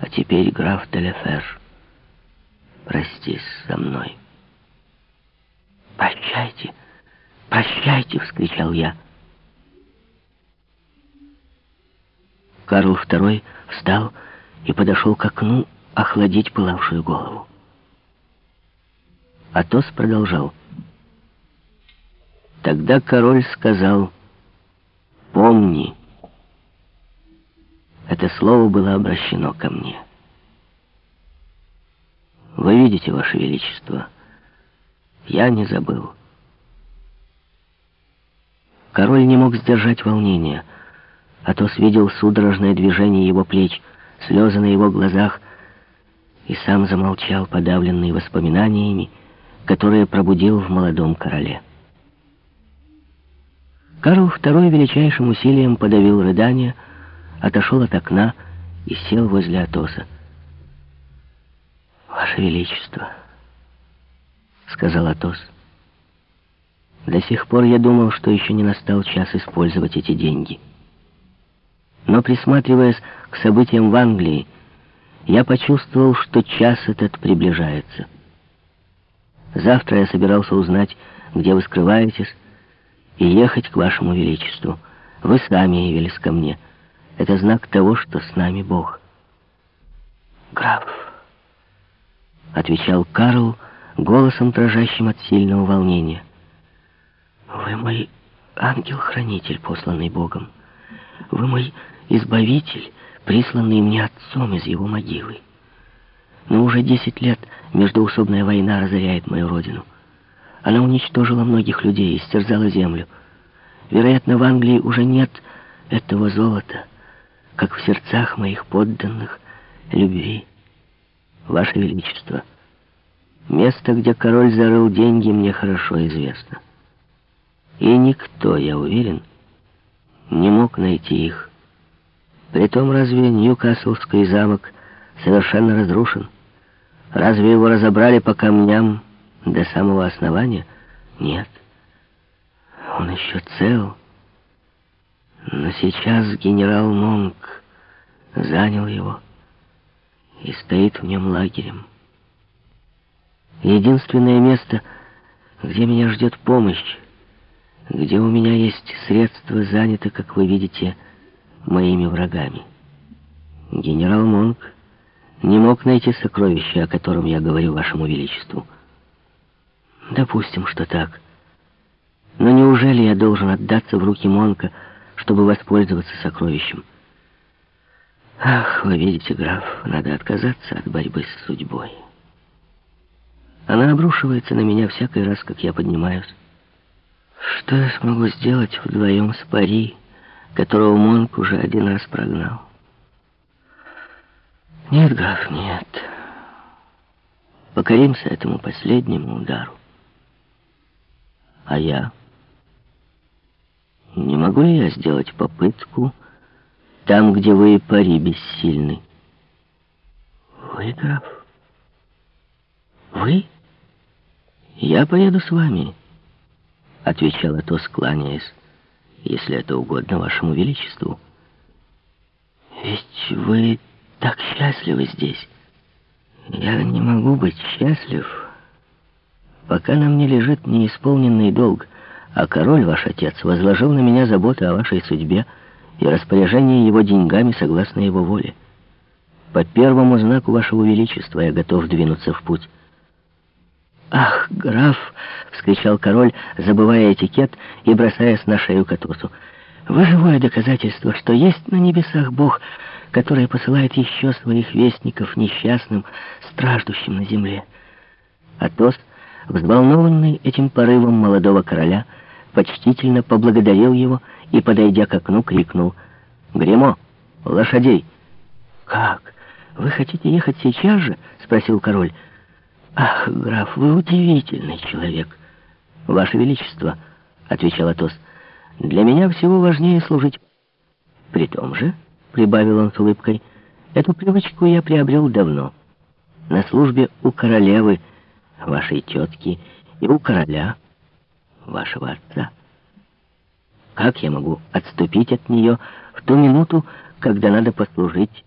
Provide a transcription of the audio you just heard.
А теперь, граф Деляфер, простись со мной. «Прощайте, прощайте!» — вскричал я. Карл II встал и подошел к окну охладить пылавшую голову. Атос продолжал. Тогда король сказал «Помни». Это слово было обращено ко мне. Вы видите, Ваше Величество, я не забыл. Король не мог сдержать волнения. Атос видел судорожное движение его плеч, слезы на его глазах, и сам замолчал, подавленный воспоминаниями, которые пробудил в молодом короле. Карл II величайшим усилием подавил рыдание, отошел от окна и сел возле Атоса. «Ваше Величество», — сказал Атос, — «до сих пор я думал, что еще не настал час использовать эти деньги. Но, присматриваясь к событиям в Англии, я почувствовал, что час этот приближается. Завтра я собирался узнать, где вы скрываетесь, и ехать к вашему величеству. Вы сами явились ко мне. Это знак того, что с нами Бог. «Граф», — отвечал Карл голосом, дрожащим от сильного волнения, — «вы мой ангел-хранитель, посланный Богом. Вы мой избавитель, присланный мне отцом из его могилы. Но уже десять лет междоусобная война разоряет мою родину. Она уничтожила многих людей, и истерзала землю. Вероятно, в Англии уже нет этого золота, как в сердцах моих подданных любви. Ваше Величество, место, где король зарыл деньги, мне хорошо известно. И никто, я уверен, не мог найти их. Притом, разве Ньюкаслский замок совершенно разрушен? Разве его разобрали по камням до самого основания? Нет. Он еще цел. Но сейчас генерал Монк занял его и стоит в нем лагерем. Единственное место, где меня ждет помощь, где у меня есть средства, заняты, как вы видите, моими врагами. Генерал Монк не мог найти сокровище, о котором я говорю вашему величеству. Допустим, что так. Но неужели я должен отдаться в руки Монка, чтобы воспользоваться сокровищем? Ах, вы видите, граф, надо отказаться от борьбы с судьбой. Она обрушивается на меня всякий раз, как я поднимаюсь. Что я смогу сделать вдвоем с Пари, которого Монк уже один раз прогнал? Нет, граф, нет. Покоримся этому последнему удару. А я? Не могу ли я сделать попытку там, где вы пари бессильны? Вы, граф? Вы? Я поеду с вами, отвечал Атос, кланяясь если это угодно вашему величеству. Ведь вы так счастливы здесь. Я не могу быть счастлив, пока на мне лежит неисполненный долг, а король, ваш отец, возложил на меня заботу о вашей судьбе и распоряжение его деньгами согласно его воле. По первому знаку вашего величества я готов двинуться в путь. «Ах, граф!» — вскричал король, забывая этикет и бросаясь на шею Катусу. «Вы живое доказательство, что есть на небесах Бог, который посылает еще своих вестников несчастным, страждущим на земле». Атос, взволнованный этим порывом молодого короля, почтительно поблагодарил его и, подойдя к окну, крикнул «Гремо, лошадей!» «Как? Вы хотите ехать сейчас же?» — спросил король. «Ах, граф, вы удивительный человек!» «Ваше Величество», — отвечал Атос, — «для меня всего важнее служить». «При том же», — прибавил он с улыбкой, — «эту привычку я приобрел давно. На службе у королевы, вашей тетки, и у короля, вашего отца. Как я могу отступить от нее в ту минуту, когда надо послужить